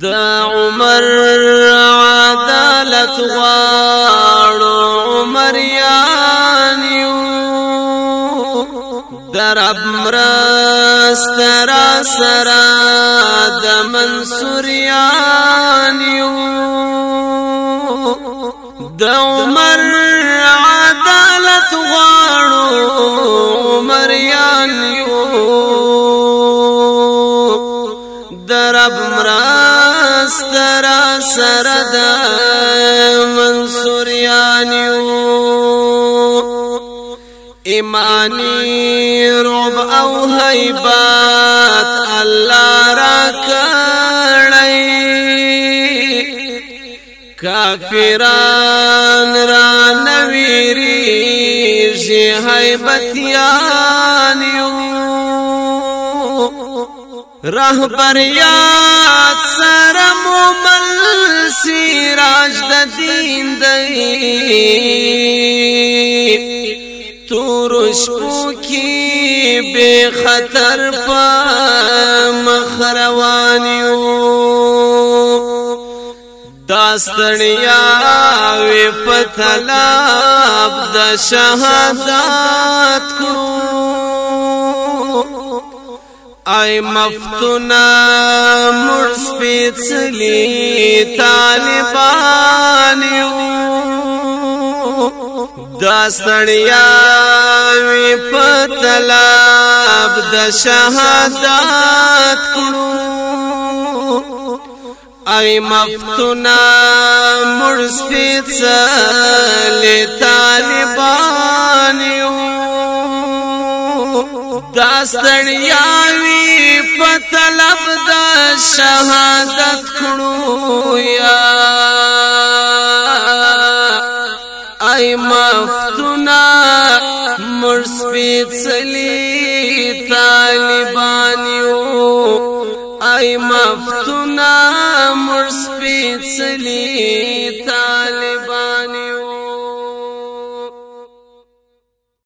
دا عمر عدالت غار عمر یانیو درب راس را سرا د منصور یانیو دا عمر عدالت غواړو درب مراست را سرد منصوریانیو ایمانی رب او حیبات الله را کړی کافران را نویری شی حیبتیانیو رهبر یاد سره مومل سراج د دین دی تورش پوکی به خطر په مخروانیو داستړیا وی پتلاب د شهادت کړو اے مفتونا مر سپیڅلی طالبان یو دا سړیا وی پتلاب د شهادت کړو اے مفتونا مر سپیڅلی طالبان یو دا سړیا په طلب د شهادت کړو یا ای مفتونا مرسپیت سلی طالبانیو ای مفتونا مرسپیت سلی طالبانیو